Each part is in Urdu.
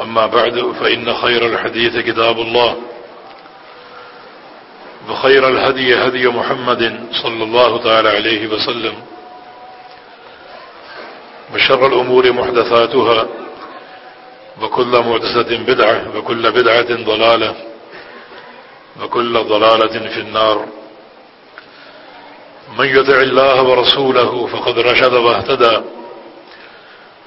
أما بعد، فإن خير الحديث كتاب الله، وخير الهدي هدي محمد صلى الله تعالى عليه وسلم، وشر الأمور محدثاتها، وكل محدثة بدعة، وكل بدعة ضلالة، وكل ضلالة في النار. من يدع الله ورسوله فقد رشد واهتدى.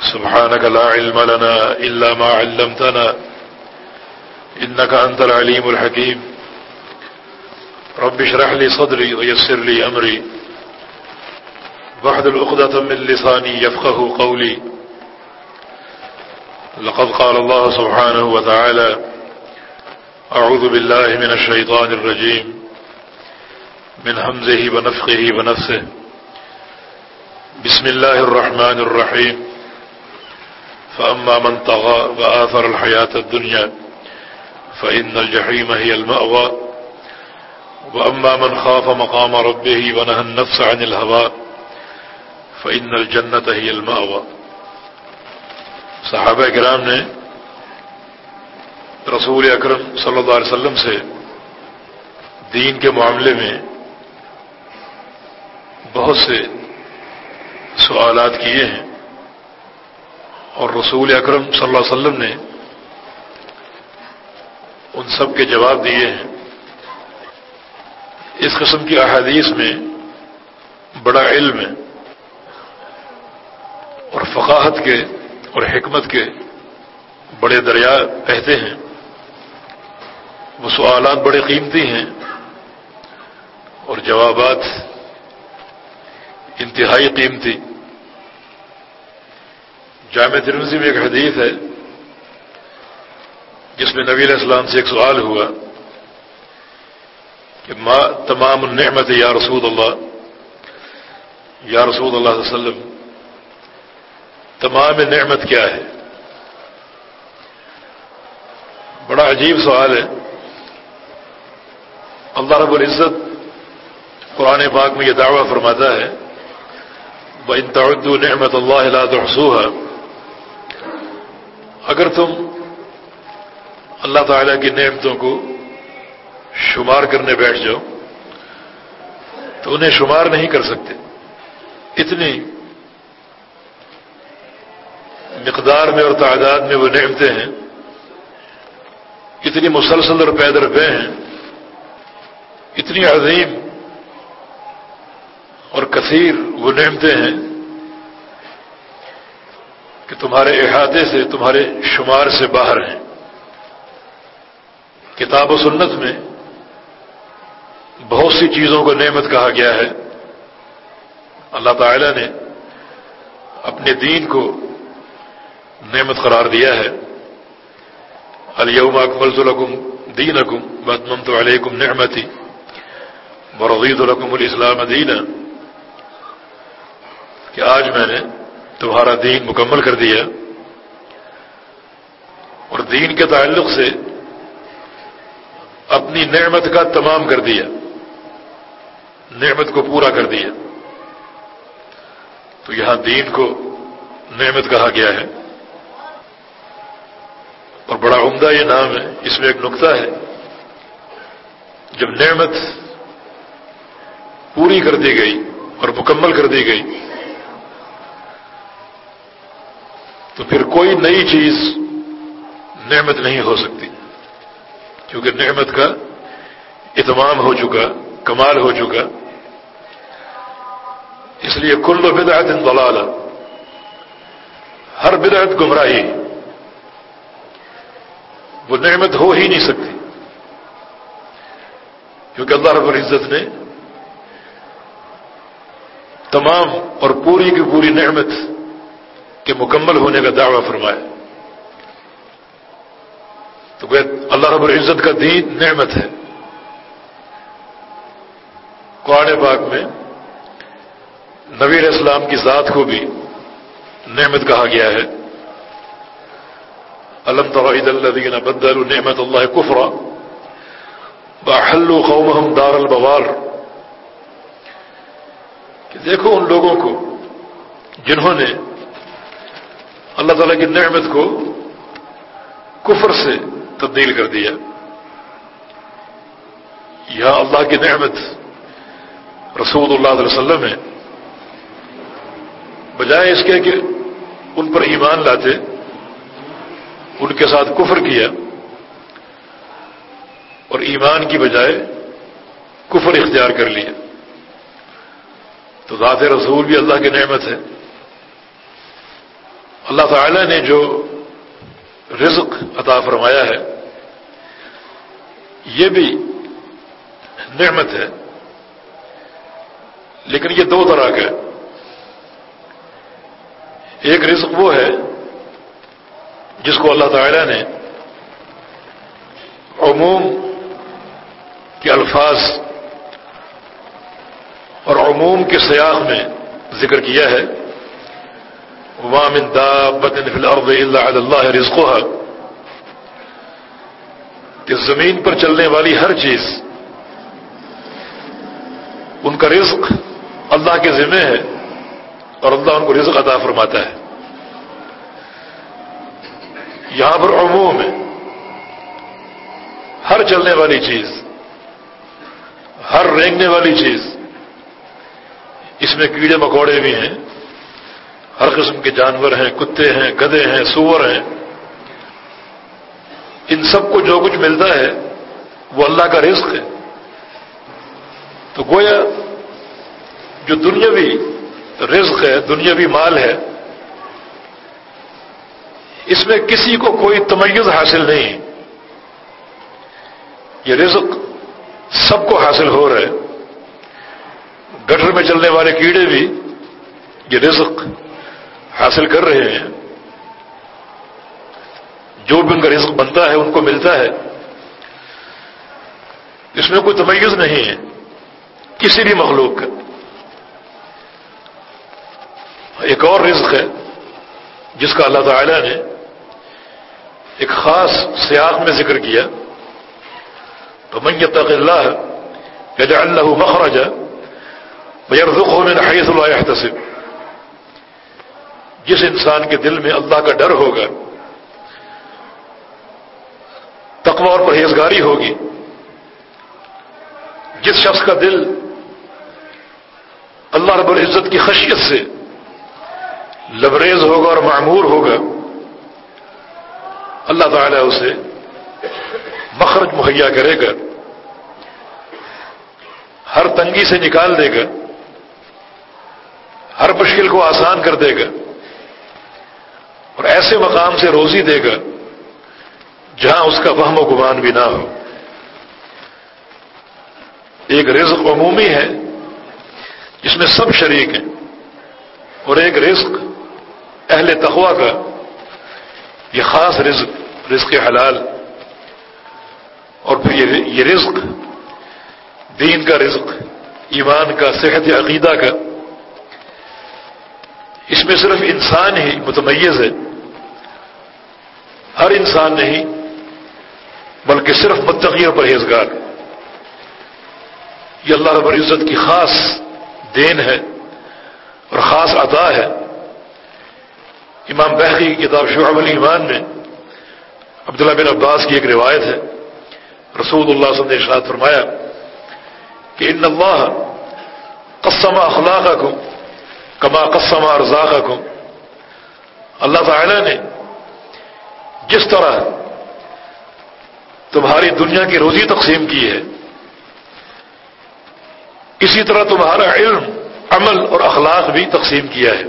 سبحانك لا علم لنا إلا ما علمتنا. إنك أنت العليم الحكيم. رب اشرح لي صدري ويسر لي أمري. واحد الأخدة من لساني يفقه قولي. لقد قال الله سبحانه وتعالى أعوذ بالله من الشيطان الرجيم. من همزه ونفخه ونفسه. بسم الله الرحمن الرحيم. فأما من طغى وآثر الحياة الدنيا فإن الجحيم هي المأوى. وأما من خاف مقام ربه ونهى النفس عن الهواء فإن الجنة هي المأوى. صحابہ کرام نے رسول اکرم صلی اللہ علیہ وسلم سے دین کے معاملے میں بہت سے سوالات کیے ہیں۔ اور رسول اکرم صلی اللہ علیہ وسلم نے ان سب کے جواب دیے۔ ہیں اس قسم کی احادیث میں بڑا علم ہے اور فقاہت کے اور حکمت کے بڑے دریا بہتے ہیں۔ وہ سوالات بڑے قیمتی ہیں اور جوابات انتہائی قیمتی۔ جامع ترمزی میں ایک حدیث ہے، جس میں نبی علیہ السلام سے ایک سوال ہوا کہ ما تمام النعمت یا رسول اللہ؟ یا رسول اللہ علیہ وسلم، تمام نعمت کیا ہے؟ بڑا عجیب سوال ہے۔ اللہ رب العزت قرآن پاک میں یہ دعویٰ فرماتا ہے وہ تعدو نعمت اللہ تحسوها اگر تم اللہ تعالی کی نعمتوں کو شمار کرنے بیٹھ جاؤ، تو انہیں شمار نہیں کر سکتے۔ اتنی مقدار میں اور تعداد میں وہ نعمتیں ہیں، اتنی مسلسل اور پیدر پہ ہیں، اتنی عظیم اور کثیر وہ نعمتیں ہیں۔ کہ تمہارے احاطے سے تمہارے شمار سے باہر ہیں۔ کتاب و سنت میں بہت سی چیزوں کو نعمت کہا گیا ہے۔ اللہ تعالی نے اپنے دین کو نعمت قرار دیا ہے۔ الیوم اکملت لکم دینکم بدممت علیکم نعمتی ورضیت لکم الاسلام دینا کہ آج میں نے تمہارا دین مکمل کر دیا اور دین کے تعلق سے اپنی نعمت کا تمام کر دیا نعمت کو پورا کر دیا تو یہاں دین کو نعمت کہا گیا ہے اور بڑا عمدہ یہ نام ہے، اس میں ایک نقطہ ہے، جب نعمت پوری کر دی گئی اور مکمل کر دی گئی تو پھر کوئی نئی چیز نعمت نہیں ہو سکتی۔ کیونکہ نعمت کا اتمام ہو چکا، کمال ہو چکا۔ اس لیے کل و بدعت ضلال ہر بدعت گمراہی۔ وہ نعمت ہو ہی نہیں سکتی۔ کیونکہ اللہ رب العزت نے تمام اور پوری کی پوری نعمت کے مکمل ہونے کا دعویٰ فرمایا تو کہ اللہ رب العزت کا دین نعمت ہے۔ قرآن پاک میں نبی اسلام کی ذات کو بھی نعمت کہا گیا ہے۔ علم توحید اللہ بدل نعمت اللہ کفرا باحل قومہم دار البوار۔ کہ دیکھو ان لوگوں کو جنہوں نے اللہ تعالی کی نعمت کو کفر سے تبدیل کر دیا۔ یا اللہ کی نعمت رسول اللہ علیہ وسلم ہے۔ بجائے اس کے کہ ان پر ایمان لاتے، ان کے ساتھ کفر کیا، اور ایمان کی بجائے کفر اختیار کر لیا۔ تو ذات رسول بھی اللہ کی نعمت ہے۔ اللہ تعالی نے جو رزق عطا فرمایا ہے، یہ بھی نعمت ہے، لیکن یہ دو طرح کا ہے ایک رزق وہ ہے جس کو اللہ تعالی نے عموم کے الفاظ اور عموم کے سیاح میں ذکر کیا ہے۔ وامن دا بدن فلاب اللہ اللہ کہ زمین پر چلنے والی ہر چیز، ان کا رزق اللہ کے ذمہ ہے اور اللہ ان کو رزق عطا فرماتا ہے۔ یہاں پر عموم ہے ہر چلنے والی چیز، ہر رینگنے والی چیز، اس میں کیڑے مکوڑے بھی ہیں۔ ہر قسم کے جانور ہیں، کتے ہیں، گدے ہیں، سور ہیں۔ ان سب کو جو کچھ ملتا ہے، وہ اللہ کا رزق ہے۔ تو گویا جو دنیاوی رزق ہے، دنیاوی مال ہے، اس میں کسی کو کوئی تمیز حاصل نہیں یہ رزق سب کو حاصل ہو رہا ہے۔ گٹر میں چلنے والے کیڑے بھی یہ رزق حاصل کر رہے ہیں۔ جو بھی ان کا رزق بنتا ہے، ان کو ملتا ہے۔ اس میں کوئی تمیز نہیں ہے۔ کسی بھی مخلوق کا۔ ایک اور رزق ہے، جس کا اللہ تعالی نے ایک خاص سیاق میں ذکر کیا۔ تو من يتق اللہ يجعل له مخرجا ويرزقه من حيث لا يحتسب۔ جس انسان کے دل میں اللہ کا ڈر ہوگا، تقوی اور پرہیزگاری ہوگی، جس شخص کا دل اللہ رب العزت کی خشیت سے لبریز ہوگا اور معمور ہوگا، اللہ تعالیٰ اسے مخرج مہیا کرے گا، ہر تنگی سے نکال دے گا، ہر مشکل کو آسان کر دے گا۔ اور ایسے مقام سے روزی دے گا جہاں اس کا وہم و گمان بھی نہ ہو۔ ایک رزق عمومی ہے جس میں سب شریک ہیں، اور ایک رزق اہل تخوا کا۔ یہ خاص رزق رزق حلال۔ اور پھر یہ رزق دین کا رزق، ایمان کا، صحت عقیدہ کا۔ اس میں صرف انسان ہی متمیز ہے۔ ہر انسان نہیں، بلکہ صرف متقی اور پرہیزگار۔ یہ اللہ رب العزت کی خاص دین ہے اور خاص عطا ہے۔ امام بحقی کی کتاب شعب ایمان میں عبداللہ بن عباس کی ایک روایت ہے۔ رسول اللہ صلی اللہ علیہ وسلم نے ارشاد فرمایا کہ ان اللہ قسم اخلاق کما قسم ارزاق اللہ تعالی نے جس طرح تمہاری دنیا کی روزی تقسیم کی ہے، اسی طرح تمہارا علم، عمل اور اخلاق بھی تقسیم کیا ہے۔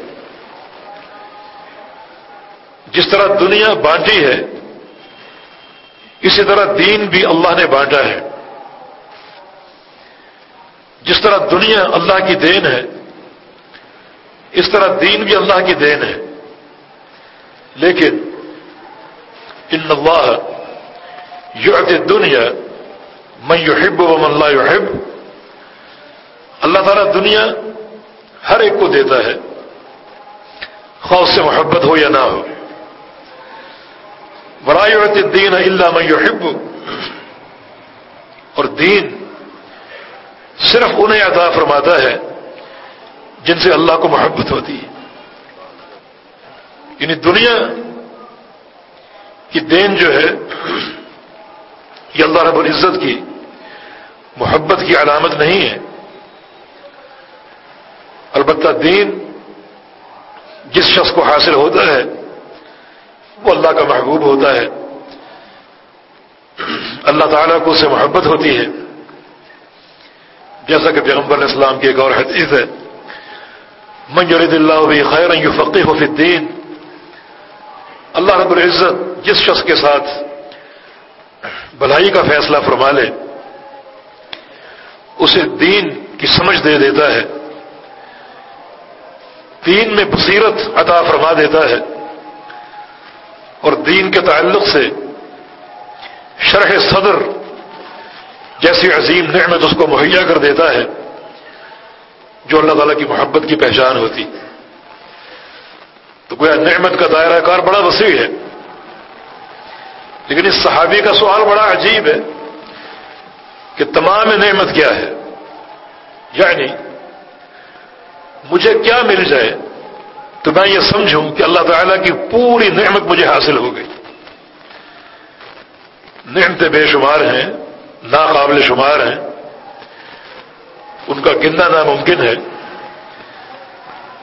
جس طرح دنیا بانٹی ہے، اسی طرح دین بھی اللہ نے بانٹا ہے۔ جس طرح دنیا اللہ کی دین ہے، اس طرح دین بھی اللہ کی دین ہے۔ لیکن ان اللہ یعطی دنیا من یحب و من لا یحب اللہ تعالیٰ دنیا ہر ایک کو دیتا ہے، خوف سے محبت ہو یا نہ ہو۔ برائے دین اللہ میں یحب اور دین صرف انہیں عطا فرماتا ہے جن سے اللہ کو محبت ہوتی ہے۔ یعنی دنیا کی دین جو ہے، یہ اللہ رب العزت کی محبت کی علامت نہیں ہے۔ البتہ دین جس شخص کو حاصل ہوتا ہے، وہ اللہ کا محبوب ہوتا ہے۔ اللہ تعالیٰ کو اسے محبت ہوتی ہے۔ جیسا کہ پیغمبر علیہ السلام کی ایک اور حدیث ہے، من یرید اللہ خیر فقی ہو الدین اللہ رب العزت جس شخص کے ساتھ بھلائی کا فیصلہ فرما لے، اسے دین کی سمجھ دے دیتا ہے۔ دین میں بصیرت عطا فرما دیتا ہے۔ اور دین کے تعلق سے شرح صدر جیسی عظیم نعمت اس کو مہیا کر دیتا ہے، جو اللہ تعالیٰ کی محبت کی پہچان ہوتی۔ تو گویا نعمت کا دائرہ کار بڑا وسیع ہے۔ لیکن اس صحابی کا سوال بڑا عجیب ہے کہ تمام نعمت کیا ہے؟ یعنی مجھے کیا مل جائے تو میں یہ سمجھوں کہ اللہ تعالیٰ کی پوری نعمت مجھے حاصل ہو گئی۔ نعمتیں بے شمار ہیں، ناقابل شمار ہیں۔ ان کا گننا ناممکن ہے۔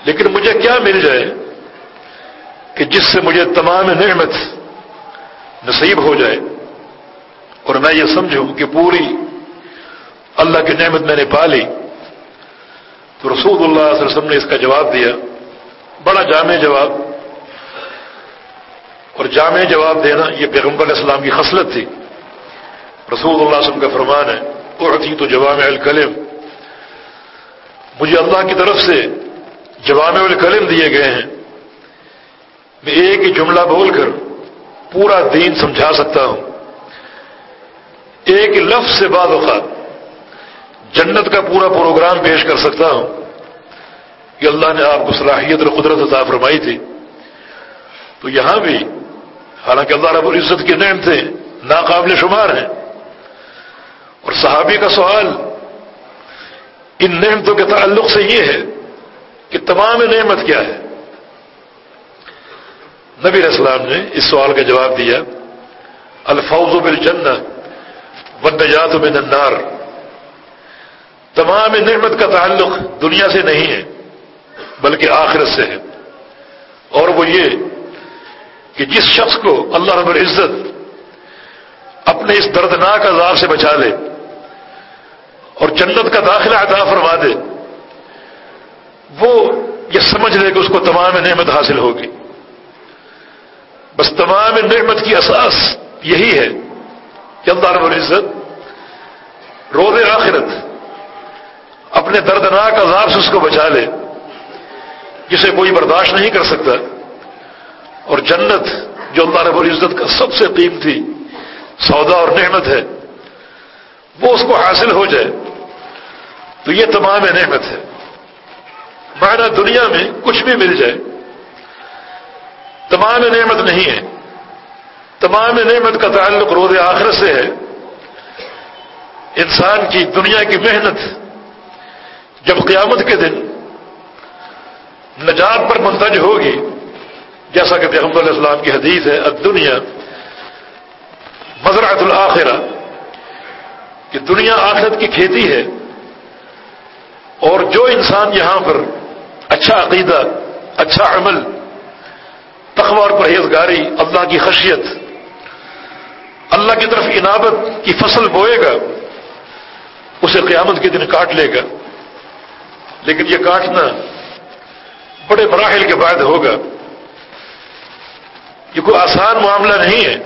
لیکن مجھے کیا مل جائے کہ جس سے مجھے تمام نعمت نصیب ہو جائے اور میں یہ سمجھوں کہ پوری اللہ کی نعمت میں نے پا لی، تو رسول اللہ صلی اللہ علیہ وسلم نے اس کا جواب دیا۔ بڑا جامع جواب۔ اور جامع جواب دینا یہ پیغمبر علیہ السلام کی خصلت تھی۔ رسول اللہ علیہ وسلم کا فرمان ہے تھی تو جوام الکلم۔ مجھے اللہ کی طرف سے جوام الکلم دیے گئے ہیں۔ میں ایک ہی جملہ بول کر پورا دین سمجھا سکتا ہوں۔ ایک لفظ سے بعد اوقات جنت کا پورا پروگرام پیش کر سکتا ہوں۔ کہ اللہ نے آپ کو صلاحیت اور قدرت عطا فرمائی تھی۔ تو یہاں بھی حالانکہ اللہ رب العزت کے نعم تھے، ناقابل شمار ہیں۔ اور صحابی کا سوال ان نعمتوں کے تعلق سے یہ ہے کہ تمام نعمت کیا ہے؟ نبی السلام نے اس سوال کا جواب دیا الفوظ بالجنہ والنجات من النار۔ تمام نعمت کا تعلق دنیا سے نہیں ہے، بلکہ آخرت سے ہے۔ اور وہ یہ کہ جس شخص کو اللہ رب العزت اپنے اس دردناک عذاب سے بچا لے اور جنت کا داخلہ عطا فرما دے، وہ یہ سمجھ لے کہ اس کو تمام نعمت حاصل ہوگی۔ بس تمام نعمت کی اساس یہی ہے کہ اللہ رب العزت روز آخرت اپنے دردناک عذاب سے اس کو بچا لے، جسے کوئی برداشت نہیں کر سکتا۔ اور جنت جو اللہ رب العزت کا سب سے قیمتی سودا اور نعمت ہے، وہ اس کو حاصل ہو جائے۔ تو یہ تمام نعمت ہے۔ معنی دنیا میں کچھ بھی مل جائے۔ تمام نعمت نہیں ہے۔ تمام نعمت کا تعلق روز آخرت سے ہے۔ انسان کی دنیا کی محنت، جب قیامت کے دن نجات پر منتج ہوگی، جیسا کہ پیغمبر علیہ السلام کی حدیث ہے دنیا مزرعت الآخرہ کہ دنیا آخرت کی کھیتی ہے۔ اور جو انسان یہاں پر اچھا عقیدہ اچھا عمل تخوار پرہیزگاری، اللہ کی خشیت، اللہ کی طرف انابت کی فصل بوئے گا، اسے قیامت کے دن کاٹ لے گا۔ لیکن یہ کاٹنا بڑے مراحل کے بعد ہوگا۔ یہ کوئی آسان معاملہ نہیں ہے۔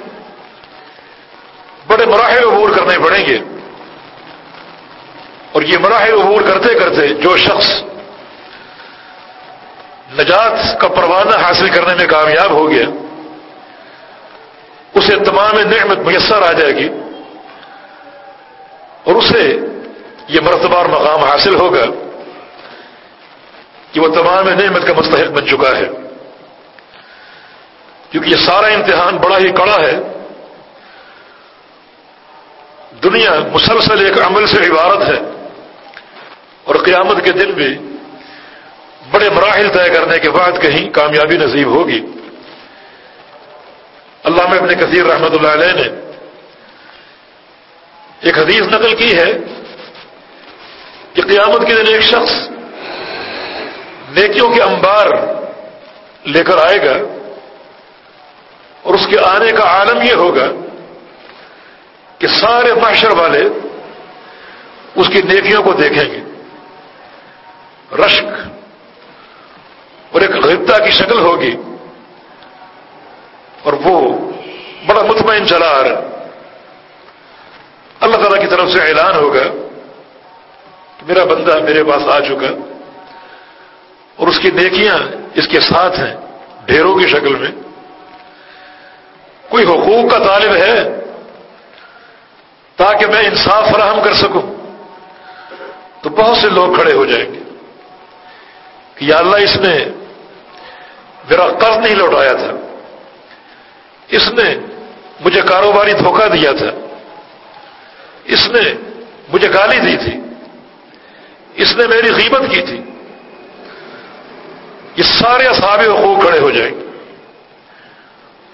بڑے مراحل عبور کرنے پڑیں گے۔ اور یہ مراحل عبور کرتے کرتے جو شخص نجات کا پروانہ حاصل کرنے میں کامیاب ہو گیا۔ اسے تمام نعمت میسر آ جائے گی اور اسے یہ مرتبہ اور مقام حاصل ہوگا کہ وہ تمام نعمت کا مستحق بن چکا ہے۔ کیونکہ یہ سارا امتحان بڑا ہی کڑا ہے۔ دنیا مسلسل ایک عمل سے عبارت ہے اور قیامت کے دن بھی بڑے مراحل طے کرنے کے بعد کہیں کامیابی نصیب ہوگی۔ اللہ میں اپنے کثیر رحمت اللہ علیہ نے ایک حدیث نقل کی ہے کہ قیامت کے دن ایک شخص نیکیوں کے انبار لے کر آئے گا اور اس کے آنے کا عالم یہ ہوگا کہ سارے معاشر والے اس کی نیکیوں کو دیکھیں گے۔ رشک اور ایک غبتا کی شکل ہوگی۔ اور وہ بڑا مطمئن چلا آ رہا اللہ تعالیٰ کی طرف سے اعلان ہوگا کہ میرا بندہ میرے پاس آ چکا اور اس کی نیکیاں اس کے ساتھ ہیں، ڈھیروں کی شکل میں۔ کوئی حقوق کا طالب ہے تاکہ میں انصاف فراہم کر سکوں، تو بہت سے لوگ کھڑے ہو جائیں گے کہ یا اللہ اس نے میرا قرض نہیں لوٹایا تھا۔ اس نے مجھے کاروباری دھوکہ دیا تھا۔ اس نے مجھے گالی دی تھی۔ اس نے میری قیمت کی تھی۔ یہ سارے اصحاب حقوق کھڑے ہو جائیں۔ گے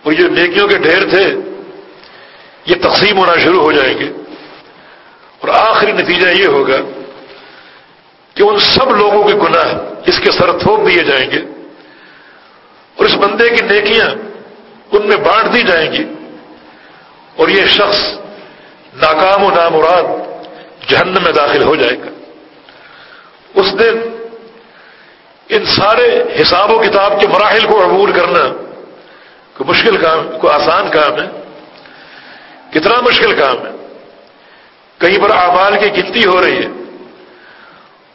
اور یہ نیکیوں کے ڈھیر تھے، یہ تقسیم ہونا شروع ہو جائیں گے۔ اور آخری نتیجہ یہ ہوگا کہ ان سب لوگوں کے گناہ اس کے سر تھوپ دیے جائیں گے۔ اور اس بندے کی نیکیاں ان میں بانٹ دی جائیں گی۔ اور یہ شخص ناکام و نامراد جہنم میں داخل ہو جائے گا۔ اس دن ان سارے حساب و کتاب کے مراحل کو عبور کرنا کوئی مشکل کام، کوئی آسان کام ہے۔ کتنا مشکل کام ہے۔ کہیں پر اعمال کی گنتی ہو رہی ہے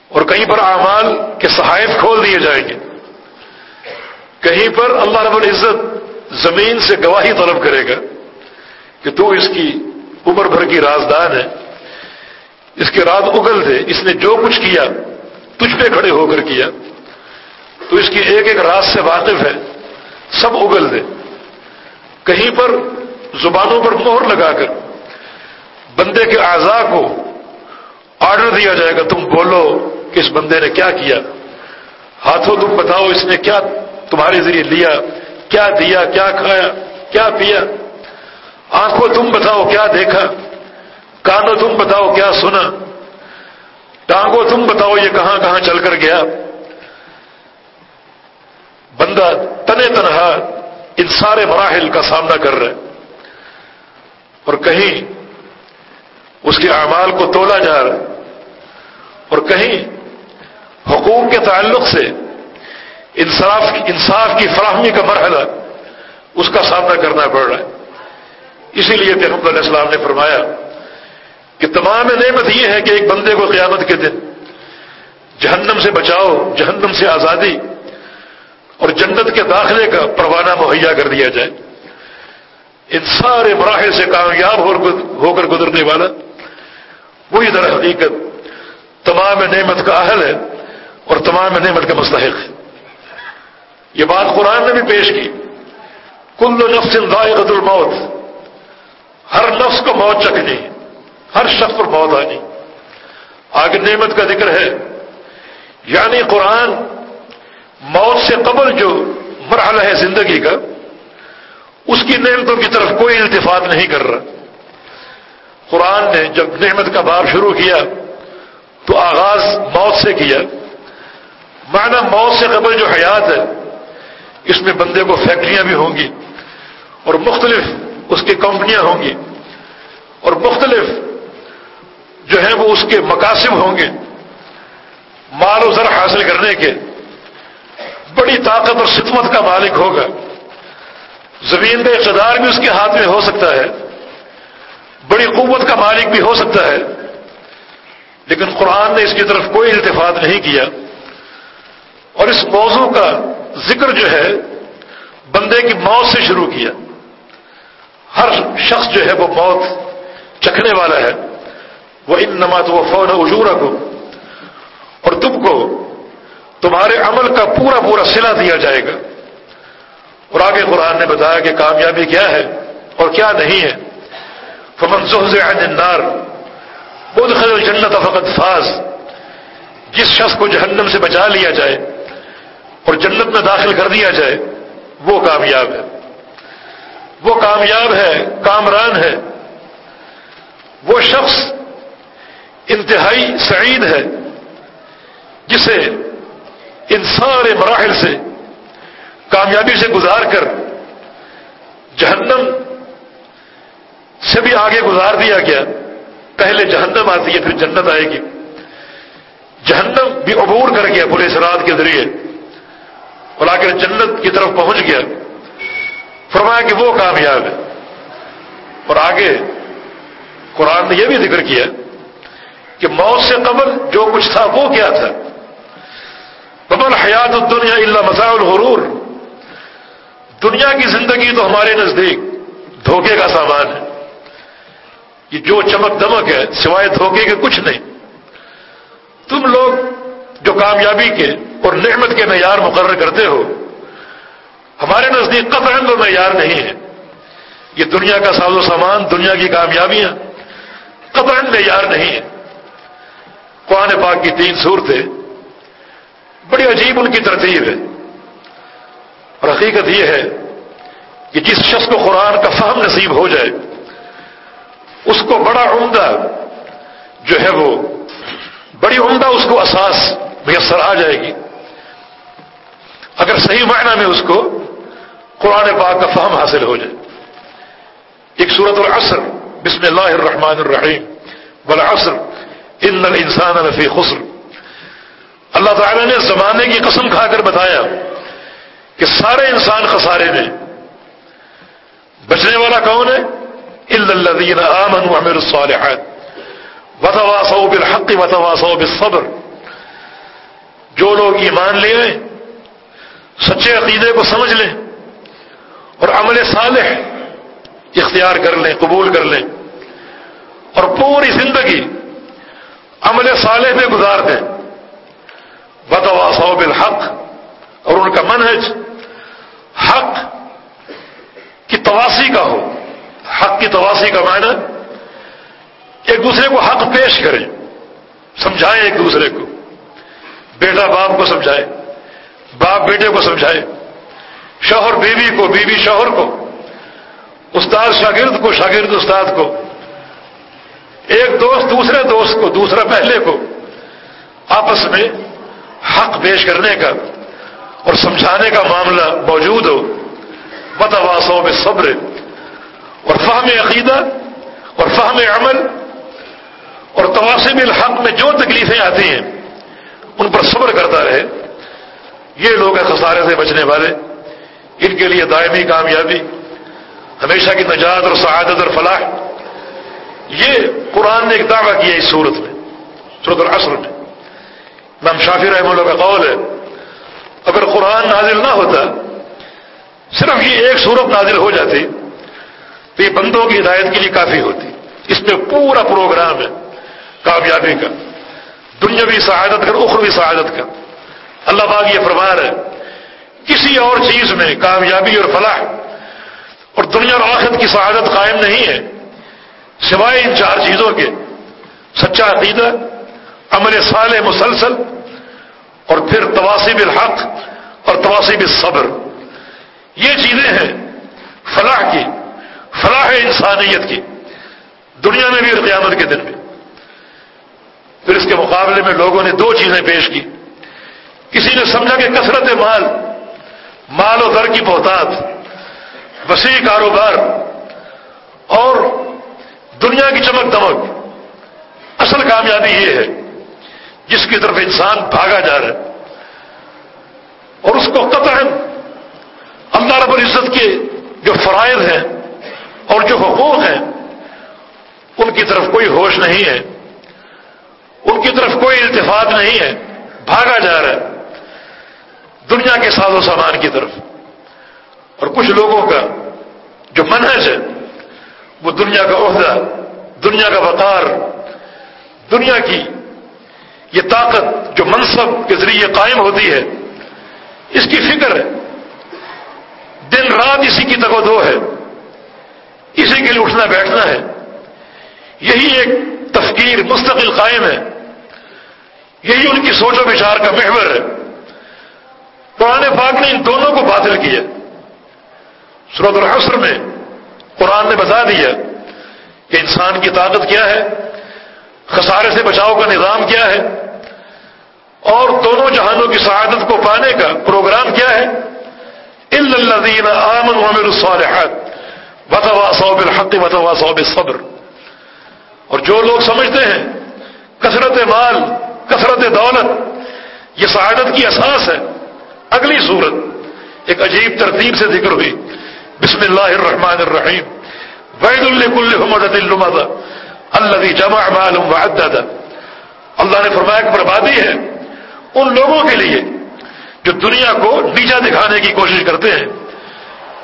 اور کہیں پر اعمال کے صحائف کھول دیے جائیں گے۔ کہیں پر اللہ رب العزت زمین سے گواہی طلب کرے گا کہ تو اس کی عمر بھر کی رازدان ہے، اس کے رات اگل دے اس نے جو کچھ کیا، تجھ پہ کھڑے ہو کر کیا، تو اس کی ایک ایک راز سے واقف ہے، سب اگل دے کہیں پر زبانوں پر مہر لگا کر بندے کے اعضاء کو آرڈر دیا جائے گا، تم بولو کہ اس بندے نے کیا کیا۔ ہاتھوں تم بتاؤ اس نے کیا تمہارے ذریعے لیا، کیا دیا، کیا کھایا، کیا پیا؟ آنکھوں تم بتاؤ، کیا دیکھا؟ کانوں تم بتاؤ، کیا سنا؟ ٹانگوں تم بتاؤ، یہ کہاں کہاں چل کر گیا؟ بندہ تنے تنہا ان سارے مراحل کا سامنا کر رہا ہے اور کہیں اس کے اعمال کو تولا جا رہا ہے اور کہیں حقوق کے تعلق سے انصاف انصاف کی فراہمی کا مرحلہ اس کا سامنا کرنا پڑ رہا ہے۔ اسی لیے پیغمبر علیہ السلام نے فرمایا کہ تمام نعمت یہ ہے کہ ایک بندے کو قیامت کے دن جہنم سے بچاؤ، جہنم سے آزادی اور جنت کے داخلے کا پروانہ مہیا کر دیا جائے۔ ان سارے مراحل سے کامیاب ہو کر گزرنے والا، وہی در حقیقت تمام نعمت کا اہل ہے اور تمام نعمت کا مستحق ہے۔ یہ بات قرآن نے بھی پیش کی۔ کل نفس ذائقت الموت۔ ہر نفس کو موت چکھنی، ہر شخص پر موت آنی۔ آگے نعمت کا ذکر ہے۔ یعنی قرآن موت سے قبل جو مرحلہ ہے زندگی کا، اس کی نعمتوں کی طرف کوئی التفاط نہیں کر رہا۔ قرآن نے جب نعمت کا باب شروع کیا، تو آغاز موت سے کیا۔ معنی موت سے قبل جو حیات ہے اس میں بندے کو فیکٹریاں بھی ہوں گی اور مختلف اس کی کمپنیاں ہوں گی اور مختلف جو ہیں وہ اس کے مقاصد ہوں گے مال و زر حاصل کرنے کے بڑی طاقت اور خدمت کا مالک ہوگا۔ زمین کا اقتدار بھی اس کے ہاتھ میں ہو سکتا ہے، بڑی قوت کا مالک بھی ہو سکتا ہے، لیکن قرآن نے اس کی طرف کوئی التفاط نہیں کیا۔ اور اس موضوع کا ذکر جو ہے، بندے کی موت سے شروع کیا۔ ہر شخص جو ہے وہ موت چکھنے والا ہے۔ وہ ان نماز و فون اجور کو اور تم کو تمہارے عمل کا پورا پورا سلا دیا جائے گا۔ اور آگے قرآن نے بتایا کہ کامیابی کیا ہے اور کیا نہیں ہے۔ فمن زحز عن النار۔ مدخل الجنت فقط فاز۔ جس شخص کو جہنم سے بچا لیا جائے اور جنت میں داخل کر دیا جائے، وہ کامیاب ہے۔ وہ کامیاب ہے، کامران ہے۔ وہ شخص انتہائی سعید ہے، جسے ان سارے مراحل سے کامیابی سے گزار کر جہنم سے بھی آگے گزار دیا گیا۔ پہلے جہنم آتی ہے، پھر جنت آئے گی۔ جہنم بھی عبور کر گیا پورے سراد کے ذریعے۔ اور آ کر جنت کی طرف پہنچ گیا۔ فرمایا کہ وہ کامیاب ہے۔ اور آگے قرآن نے یہ بھی ذکر کیا کہ موت سے قبل جو کچھ تھا وہ کیا تھا۔ قبل حیات الدنیا اللہ مساء الغرور۔ دنیا کی زندگی تو ہمارے نزدیک دھوکے کا سامان ہے۔ یہ جو چمک دمک ہے، سوائے دھوکے کے کچھ نہیں۔ تم لوگ جو کامیابی کے اور نعمت کے معیار مقرر کرتے ہو، ہمارے نزدیک قطع وہ معیار نہیں ہے۔ یہ دنیا کا ساز و سامان، دنیا کی کامیابیاں قطع معیار نہیں ہے قرآن پاک کی تین صورتیں بڑی عجیب ان کی ترتیب ہے۔ اور حقیقت یہ ہے کہ جس شخص کو قرآن کا فہم نصیب ہو جائے، اس کو بڑا عمدہ جو ہے وہ، بڑی عمدہ اس کو اساس میسر آ جائے گی۔ اگر صحیح معنی میں اس کو قرآن پاک کا فہم حاصل ہو جائے۔ ایک صورت العصر، بسم اللہ الرحمن الرحیم۔ والعصر، ان الانسان لفی خسر۔ اللہ تعالی نے زمانے کی قسم کھا کر بتایا کہ سارے انسان خسارے میں بچنے والا کون ہے؟ الذين آمنوا وعملوا الصالحات۔ وتواصوا بالحق، وتواصوا بالصبر۔ جو لوگ ایمان لے آئے سچے عقیدے کو سمجھ لیں اور عمل صالح اختیار کر لیں، قبول کر لیں۔ اور پوری زندگی عمل صالح میں گزار دیں بتواسو بالحق اور ان کا منہج حق کی تواسی کا ہو۔ حق کی تواسی کا معنی ایک دوسرے کو حق پیش کریں، سمجھائیں ایک دوسرے کو۔ بیٹا باپ کو سمجھائے، باپ بیٹے کو سمجھائے، شوہر بیوی کو، بیوی شوہر کو، استاد شاگرد کو، شاگرد استاد کو، ایک دوست دوسرے دوست کو دوسرا پہلے کو، آپس میں حق پیش کرنے کا اور سمجھانے کا معاملہ موجود ہو بتواسوں میں صبر اور فہم عقیدہ اور فہم عمل اور تواسم الحق میں جو تکلیفیں آتی ہیں ان پر صبر کرتا رہے۔ یہ لوگ ہیں خسارے سے بچنے والے۔ ان کے لیے دائمی کامیابی، ہمیشہ کی نجات اور سعادت اور فلاح۔ یہ قرآن نے ایک دعویٰ کیا اس صورت میں، صورت العصر میں۔ نام شافی رحم اللہ کا قول ہے، اگر قرآن نازل نہ ہوتا، صرف یہ ایک صورت نازل ہو جاتی، تو یہ بندوں کی ہدایت کے لیے کافی ہوتی۔ اس میں پورا پروگرام ہے کامیابی کا۔ دنیاوی سعادت کا اخروی سعادت کا اللہ باغ یہ فرما ہے، کسی اور چیز میں کامیابی اور فلاح اور دنیا اور آخرت کی سعادت قائم نہیں ہے، سوائے ان چار چیزوں کے۔ سچا عقیدہ، عمل صالح مسلسل اور پھر تواسب الحق اور تواسب الصبر۔ یہ چیزیں ہیں فلاح کی، فلاح انسانیت کی۔ دنیا میں بھی اور قیامت کے دن میں۔ پھر اس کے مقابلے میں لوگوں نے دو چیزیں پیش کی۔ کسی نے سمجھا کہ کثرت مال مال و در کی بہتات، وسیع کاروبار، اور دنیا کی چمک دمک۔ اصل کامیابی یہ ہے، جس کی طرف انسان بھاگا جا رہا ہے۔ اور اس کو قطع اللہ رب العزت کے جو فرائض ہیں اور جو حقوق ہیں، ان کی طرف کوئی ہوش نہیں ہے۔ ان کی طرف کوئی التفاط نہیں ہے، بھاگا جا رہا ہے۔ دنیا کے ساز و سامان کی طرف۔ اور کچھ لوگوں کا جو منحص ہے، وہ دنیا کا عہدہ، دنیا کا وقار، دنیا کی یہ طاقت جو منصب کے ذریعے قائم ہوتی ہے، اس کی فکر ہے۔ دن رات اسی کی تگ دو ہے۔ اسی کے لیے اٹھنا بیٹھنا ہے۔ یہی ایک تفکیر مستقل قائم ہے۔ یہی ان کی سوچ و بچار کا محور ہے۔ قرآن پاک نے ان دونوں کو باطل کیا۔ سرد الحسر میں قرآن نے بتا دیا کہ انسان کی طاقت کیا ہے، خسارے سے بچاؤ کا نظام کیا ہے، اور دونوں جہانوں کی سعادت کو پانے کا پروگرام کیا ہے۔ الدین امن عامر الصالحات بتوا صوب الحق بتوا صوب صبر اور جو لوگ سمجھتے ہیں، کثرت مال کثرت دولت، یہ سعادت کی اساس ہے۔ اگلی صورت، ایک عجیب ترتیب سے ذکر ہوئی۔ بسم اللہ الرحمن الرحیم۔ وید الحمد اللہ جمع معلوم اللہ نے فرمایا کہ بربادی ہے۔ ان لوگوں کے لیے جو دنیا کو نیچا دکھانے کی کوشش کرتے ہیں،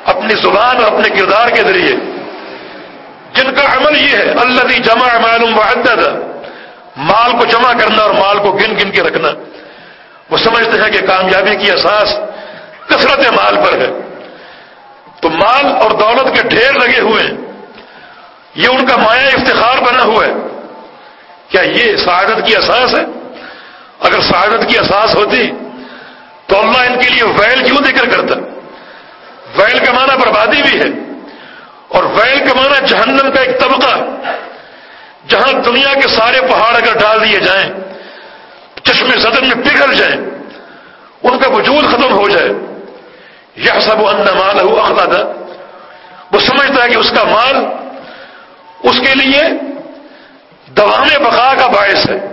اپنی زبان اور اپنے کردار کے ذریعے۔ جن کا عمل یہ ہے اللہ جمع معلوم وعدد۔ مال کو جمع کرنا اور مال کو گن گن کے رکھنا۔ وہ سمجھتے ہیں کہ کامیابی کی احساس کثرت مال پر ہے۔ تو مال اور دولت کے ڈھیر لگے ہوئے ہیں۔ یہ ان کا مایا افتخار بنا ہوا ہے۔ کیا یہ سعادت کی احساس ہے؟ اگر سعادت کی احساس ہوتی تو اللہ ان کے لیے ویل کیوں ذکر کرتا؟ ویل کا معنی بربادی بھی ہے۔ اور ویل کا معنی جہنم کا ایک طبقہ۔ جہاں دنیا کے سارے پہاڑ اگر ڈال دیے جائیں، چشمے صدر میں پگھل جائیں، ان کا وجود ختم ہو جائے۔ یہ سب ان مال ہو اخلا وہ سمجھتا ہے کہ اس کا مال اس کے لیے دوام بقا کا باعث ہے۔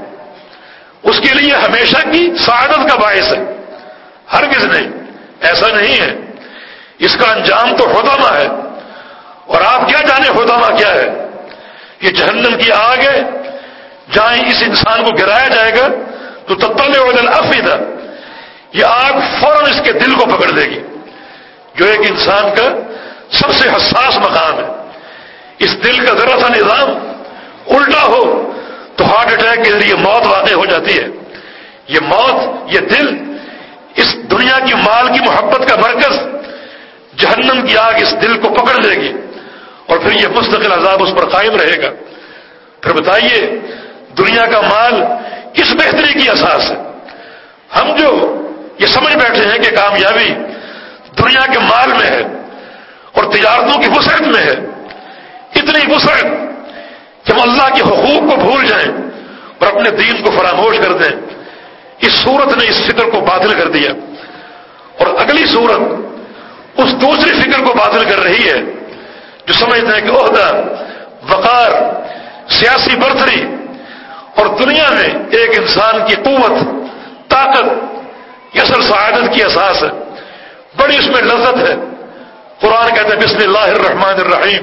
اس کے لیے ہمیشہ کی سعادت کا باعث ہے۔ ہر کس نہیں، ایسا نہیں ہے۔ اس کا انجام تو خدامہ ہے۔ اور آپ کیا جانے خدامہ کیا ہے؟ یہ جہنم کی آگ ہے۔ جہاں اس انسان کو گرایا جائے گا، تو تبل وزن افیدہ یہ آگ فوراً اس کے دل کو پکڑ دے گی۔ جو ایک انسان کا سب سے حساس مقام ہے۔ اس دل کا ذرا سا نظام الٹا ہو، تو ہارٹ اٹیک کے ذریعے موت واقع ہو جاتی ہے۔ یہ موت، یہ دل، اس دنیا کی مال کی محبت کا مرکز جہنم کی آگ اس دل کو پکڑ لے گی۔ اور پھر یہ مستقل عذاب اس پر قائم رہے گا۔ پھر بتائیے، دنیا کا مال کس بہتری کی اساس ہے؟ ہم جو یہ سمجھ بیٹھے ہیں کہ کامیابی دنیا کے مال میں ہے اور تجارتوں کی وسعت میں ہے، اتنی وسعت کہ ہم اللہ کے حقوق کو بھول جائیں اور اپنے دین کو فراموش کر دیں۔ اس صورت نے اس فکر کو باطل کر دیا۔ اور اگلی صورت اس دوسری فکر کو باطل کر رہی ہے۔ جو سمجھتے ہیں کہ عہدہ، وقار، سیاسی برتری اور دنیا میں ایک انسان کی قوت، طاقت یہ اصل سعادت کی احساس ہے۔ بڑی اس میں لذت ہے۔ قرآن کہتے ہیں بسم اللہ الرحمن الرحیم۔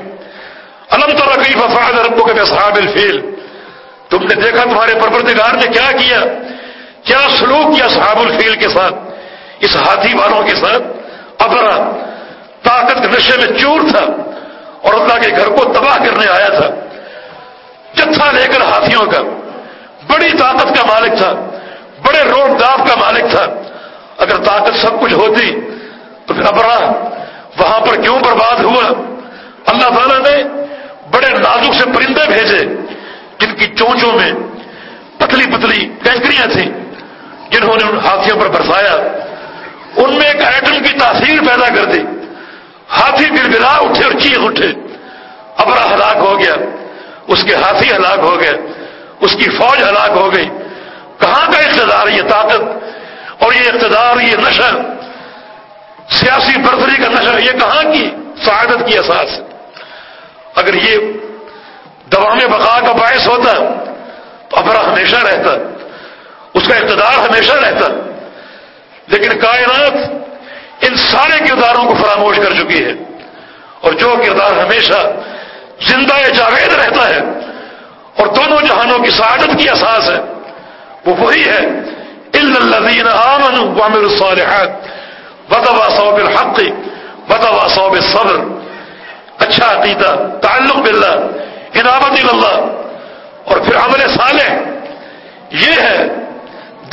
الم تو رقی ففاد ربو کے صحاب الفیل؟ تم نے دیکھا تمہارے پروردگار نے کیا کیا؟ کیا سلوک کیا صحاب الفیل کے ساتھ؟ اس ہاتھی والوں کے ساتھ ابرا، طاقت کے نشے میں چور تھا۔ اور اللہ کے گھر کو تباہ کرنے آیا تھا۔ جتھا لے کر ہاتھیوں کا۔ بڑی طاقت کا مالک تھا۔ بڑے روڈ داف کا مالک تھا۔ اگر طاقت سب کچھ ہوتی تو پھر ابرا وہاں پر کیوں برباد ہوا؟ اللہ تعالیٰ نے بڑے نازک سے پرندے بھیجے۔ جن کی چونچوں میں پتلی پتلی ٹینکریاں تھیں، جنہوں نے ان ہاتھیوں پر برسایا۔ ان میں ایک ایٹم کی تاثیر پیدا کر دی۔ ہاتھی بل بلا اٹھے اور چیخ اٹھے۔ ابرا ہلاک ہو گیا۔ اس کے ہاتھی ہلاک ہو گئے۔ اس کی فوج ہلاک ہو گئی۔ کہاں کا اقتدار یہ طاقت اور یہ اقتدار، یہ نشہ؟ سیاسی برتری کا نشہ، یہ کہاں کی سعادت کی احساس اگر یہ دوا میں بقا کا باعث ہوتا تو ابرا ہمیشہ رہتا۔ اس کا اقتدار ہمیشہ رہتا۔ لیکن کائنات ان سارے کرداروں کو فراموش کر چکی ہے۔ اور جو کردار ہمیشہ زندہ جاوید رہتا ہے، اور دونوں جہانوں کی سعادت کی اساس ہے، وہ وہی ہے۔ الدین آمن وامر الصالحات بدوا صوب الحق بدوا صوب صبر اچھا عقیدہ، تعلق باللہ عنابت اللہ اور پھر عمل صالح، یہ ہے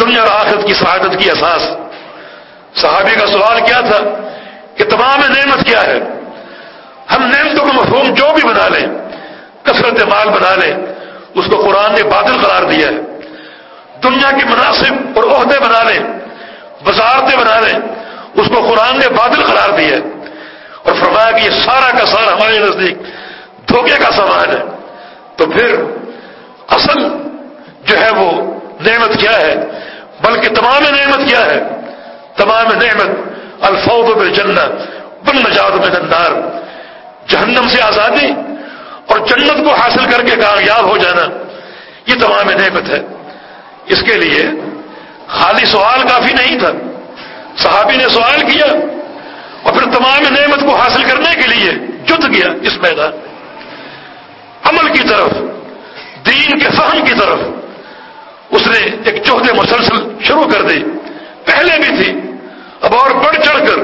دنیا اور آخرت کی سعادت کی اساس۔ صحابی کا سوال کیا تھا کہ تمام نعمت کیا ہے؟ ہم نعمتوں کو مفہوم جو بھی بنا لیں، کثرت مال بنا لیں، اس کو قرآن نے بادل قرار دیا ہے۔ دنیا کی مناسب اور عہدے بنا لیں، وزارتیں بنا لیں، اس کو قرآن نے بادل قرار دیا ہے۔ اور فرمایا کہ یہ سارا کا سارا ہمارے نزدیک دھوکے کا سامان ہے۔ تو پھر اصل جو ہے وہ نعمت کیا ہے؟ بلکہ تمام نعمت کیا ہے؟ تمام نعمت الفوظ بالجنت بن نجات میں النار. جہنم سے آزادی اور جنت کو حاصل کر کے کامیاب ہو جانا، یہ تمام نعمت ہے۔ اس کے لیے خالی سوال کافی نہیں تھا۔ صحابی نے سوال کیا اور پھر تمام نعمت کو حاصل کرنے کے لیے جد گیا اس میدان عمل کی طرف، دین کے فہم کی طرف اس نے ایک چوہدے مسلسل شروع کر دی۔ پہلے بھی تھی اب اور بڑھ چڑھ کر،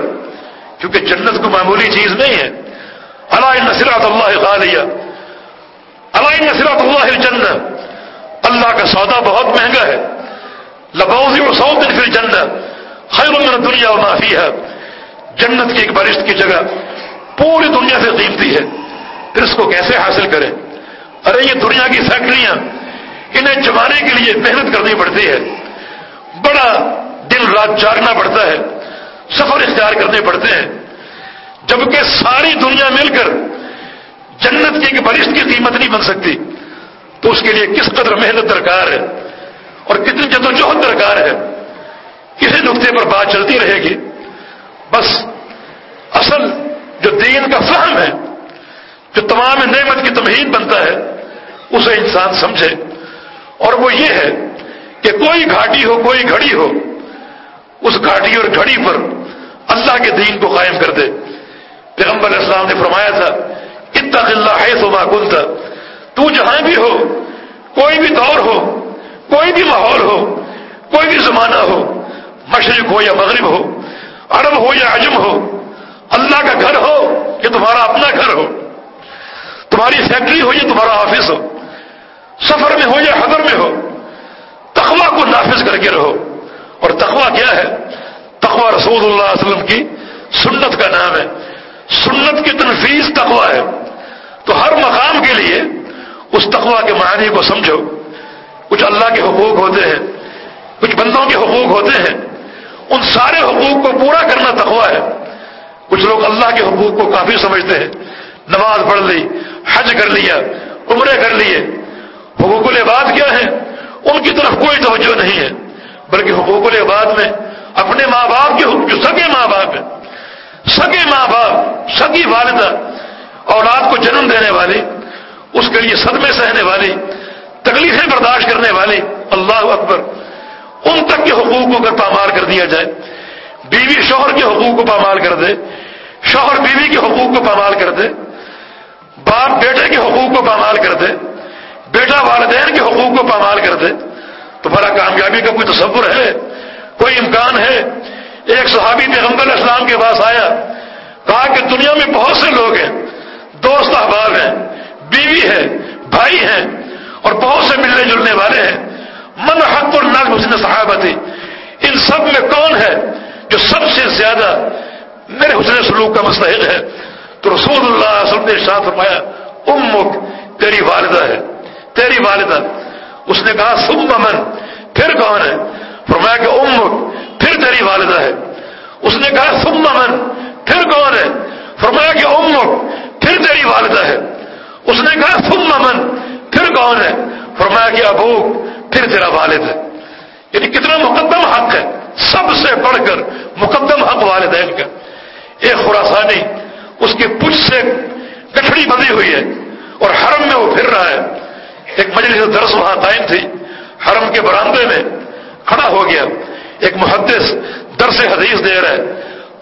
کیونکہ جنت کو معمولی چیز نہیں ہے۔ اللہ نصرات اللہ غالیہ اللہ نصرات اللہ جنت اللہ کا سودا بہت مہنگا ہے۔ لبوزی اور سو دن پھر جنت خیر من دنیا و معافی ہے جنت کی ایک برشت کی جگہ پوری دنیا سے قیمتی ہے۔ پھر اس کو کیسے حاصل کریں؟ ارے، یہ دنیا کی فیکٹریاں، انہیں جمانے کے لیے محنت کرنی پڑتی ہے۔ بڑا دن رات جاگنا پڑتا ہے۔ سفر اختیار کرنے پڑتے ہیں۔ جبکہ ساری دنیا مل کر جنت کی ایک برشت کی قیمت نہیں بن سکتی، تو اس کے لیے کس قدر محنت درکار ہے اور کتنی جدوجہد درکار ہے۔ کسی نقطے پر بات چلتی رہے گی۔ بس اصل جو دین کا فہم ہے، جو تمام نعمت کی تمہید بنتا ہے، اسے انسان سمجھے۔ اور وہ یہ ہے کہ کوئی گھاٹی ہو، کوئی گھڑی ہو، اس گھاٹی اور گھڑی پر اللہ کے دین کو قائم کر دے۔ پیغمبر اسلام نے فرمایا تھا اتنا اللہ ہے سو تھا تو جہاں بھی ہو، کوئی بھی دور ہو، کوئی بھی ماحول ہو، کوئی بھی زمانہ ہو، مشرق ہو یا مغرب ہو، عرب ہو یا عجم ہو، اللہ کا گھر ہو کہ تمہارا اپنا گھر ہو، تمہاری فیکٹری ہو یا تمہارا آفس ہو، سفر میں ہو یا حضر میں ہو تخوا کو نافذ کر کے رہو۔ اور تخوا کیا ہے؟ تخوا رسول اللہ علیہ وسلم کی سنت کا نام ہے۔ سنت کی تنفیذ تخوا ہے۔ تو ہر مقام کے لیے اس تخوا کے معنی کو سمجھو۔ کچھ اللہ کے حقوق ہوتے ہیں، کچھ بندوں کے حقوق ہوتے ہیں۔ ان سارے حقوق کو پورا کرنا تخوا ہے۔ کچھ لوگ اللہ کے حقوق کو کافی سمجھتے ہیں۔ نماز پڑھ لی، حج کر لیا، عمرے کر لیے۔ حقوق العباد کیا ہے ان کی طرف کوئی توجہ نہیں ہے، بلکہ حقوق العباد میں اپنے ماں باپ کے حقوق جو سگے ماں باپ ہیں. سگے ماں باپ، سگی والدہ، اولاد کو جنم دینے والی اس کے لیے صدمے سہنے والی تکلیفیں برداشت کرنے والی اللہ اکبر، ان تک کے حقوق کو اگر پامال کر دیا جائے، بیوی شوہر کے حقوق کو پامال کر دے، شوہر بیوی کے حقوق کو پامال کر دے، باپ بیٹے کے حقوق کو پامال کر دے، بیٹا والدین کے حقوق کو پامال کر دے تمہارا کامیابی کا کوئی تصور ہے؟ کوئی امکان ہے؟ ایک صحابی پیغمبر اسلام کے پاس آیا، کہا کہ دنیا میں بہت سے لوگ ہیں، دوست احباب ہیں، بیوی ہے بھائی ہیں، اور بہت سے ملنے جلنے والے ہیں۔ من حق الناس حسن صحابت ان سب میں کون ہے جو سب سے زیادہ میرے حسن سلوک کا مستحق ہے؟ تو رسول اللہ صلی اللہ علیہ وسلم نے ساتھ فرمایا، امک، تیری والدہ ہے، تیری والدہ۔ اس نے کہا، ثم من، پھر کون ہے؟ فرمایا کہ امک، پھر تیری والدہ ہے۔ اس نے کہا، ثم من، پھر کون ہے؟ فرمایا کہ امک، پھر تیری والدہ ہے۔ اس نے کہا، ثم من، پھر کون ہے؟ فرمایا کہ ابوک، پھر تیرا والد ہے۔ یعنی کتنا مقدم حق ہے۔ سب سے بڑھ کر مقدم حق والدین کا۔ ایک خوراسانی اس کے پچھ سے گٹھڑی بندی ہوئی ہے اور حرم میں وہ پھر رہا ہے۔ ایک مجلس درس وہاں قائم تھی، حرم کے برامدے میں۔ کھڑا ہو گیا۔ ایک محدث درس حدیث دے رہا ہے۔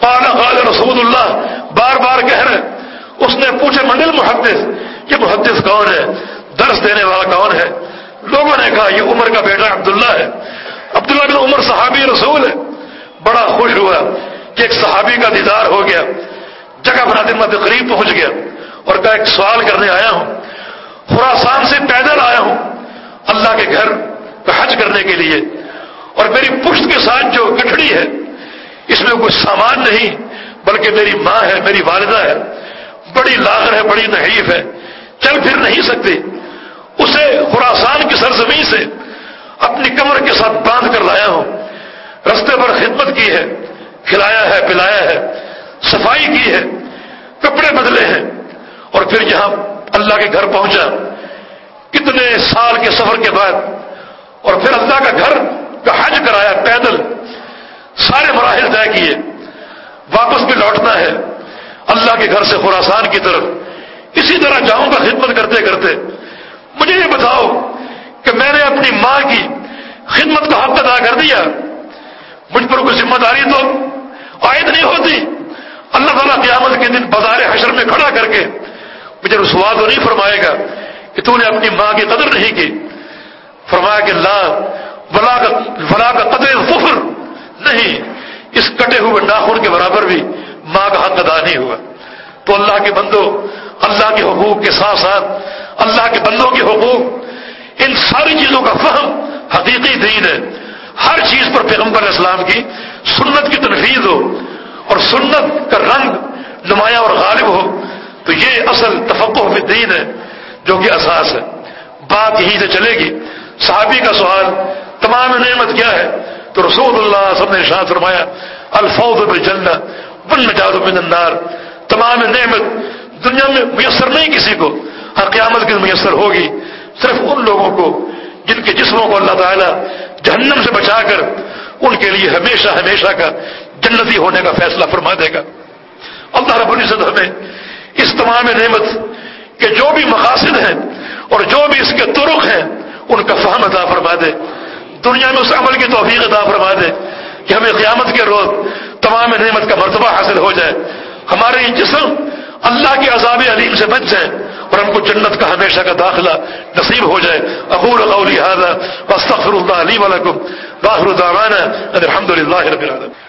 پالا قال رسول اللہ، بار بار کہہ رہے اس نے پوچھے منڈل محدث، یہ محدث کون ہے؟ درس دینے والا کون ہے؟ لوگوں نے کہا، یہ عمر کا بیٹا عبداللہ ہے۔ عبداللہ بن عمر صحابی رسول ہے۔ بڑا خوش ہوا کہ ایک صحابی کا دیدار ہو گیا۔ جگہ بنا دن میں قریب پہنچ گیا۔ اور کہا، ایک سوال کرنے آیا ہوں۔ خوراسان سے پیدل آیا ہوں اللہ کے گھر کا حج کرنے کے لیے اور میری پشت کے ساتھ جو گٹھڑی ہے اس میں کوئی سامان نہیں، بلکہ میری ماں ہے، میری والدہ ہے۔ بڑی لاغر ہے، بڑی نحیف ہے۔ چل پھر نہیں سکتی۔ اسے خوراسان کی سرزمین سے اپنی کمر کے ساتھ باندھ کر لایا ہوں۔ رستے پر خدمت کی ہے، کھلایا ہے، پلایا ہے۔ صفائی کی ہے، کپڑے بدلے ہیں۔ اور پھر یہاں اللہ کے گھر پہنچا۔ کتنے سال کے سفر کے بعد اور پھر اللہ کا گھر کا حج کرایا، پیدل۔ سارے مراحل طے کیے۔ واپس بھی لوٹنا ہے۔ اللہ کے گھر سے خوراسان کی طرف۔ اسی طرح جاؤں گا خدمت کرتے کرتے۔ مجھے یہ بتاؤ کہ میں نے اپنی ماں کی خدمت کا حق ادا کر دیا۔ مجھ پر کوئی ذمہ داری تو عائد نہیں ہوتی۔ اللہ تعالیٰ قیامت کے دن بازار حشر میں کھڑا کر کے مجھے رسوا تو نہیں فرمائے گا کہ تو نے اپنی ماں کی قدر نہیں کی۔ فرمایا کہ لا، ولا کا ولا کا قدر فخر نہیں، اس کٹے ہوئے ناخن کے برابر بھی ماں کا حق ادا نہیں ہوا۔ تو اللہ کے بندوں، اللہ کے حقوق کے ساتھ ساتھ، اللہ کے بندوں کے حقوق، ان ساری چیزوں کا فہم حقیقی دین ہے۔ ہر چیز پر پیغمبر اسلام کی سنت کی تنفیذ ہو اور سنت کا رنگ نمایاں اور غالب ہو، تو یہ اصل تفقع میں دین ہے جو کہ اساس ہے۔ بات یہیں سے چلے گی۔ صحابی کا سوال، تمام نعمت کیا ہے؟ تو رسول اللہ سب نے شاہ فرمایا الفوظ بالجنہ بن من النار۔ تمام نعمت دنیا میں میسر نہیں کسی کو، ہر قیامت کی میسر ہوگی۔ صرف ان لوگوں کو جن کے جسموں کو اللہ تعالیٰ جہنم سے بچا کر ان کے لیے ہمیشہ ہمیشہ کا جنتی ہونے کا فیصلہ فرما دے گا۔ اللہ رب العزت ہمیں اس تمام نعمت کے جو بھی مقاصد ہیں اور جو بھی اس کے ترک ہیں، ان کا فہم عطا فرما دے۔ دنیا میں اس عمل کی توفیق عطا فرما دے کہ ہمیں قیامت کے روز تمام نعمت کا مرتبہ حاصل ہو جائے۔ ہمارے یہ جسم اللہ کے عذاب علیم سے بچ جائے اور ہم کو جنت کا ہمیشہ کا داخلہ نصیب ہو جائے۔ اقول قولی هذا واستغفر الله لي ولكم واخر دعوانا الحمد لله رب العالمين۔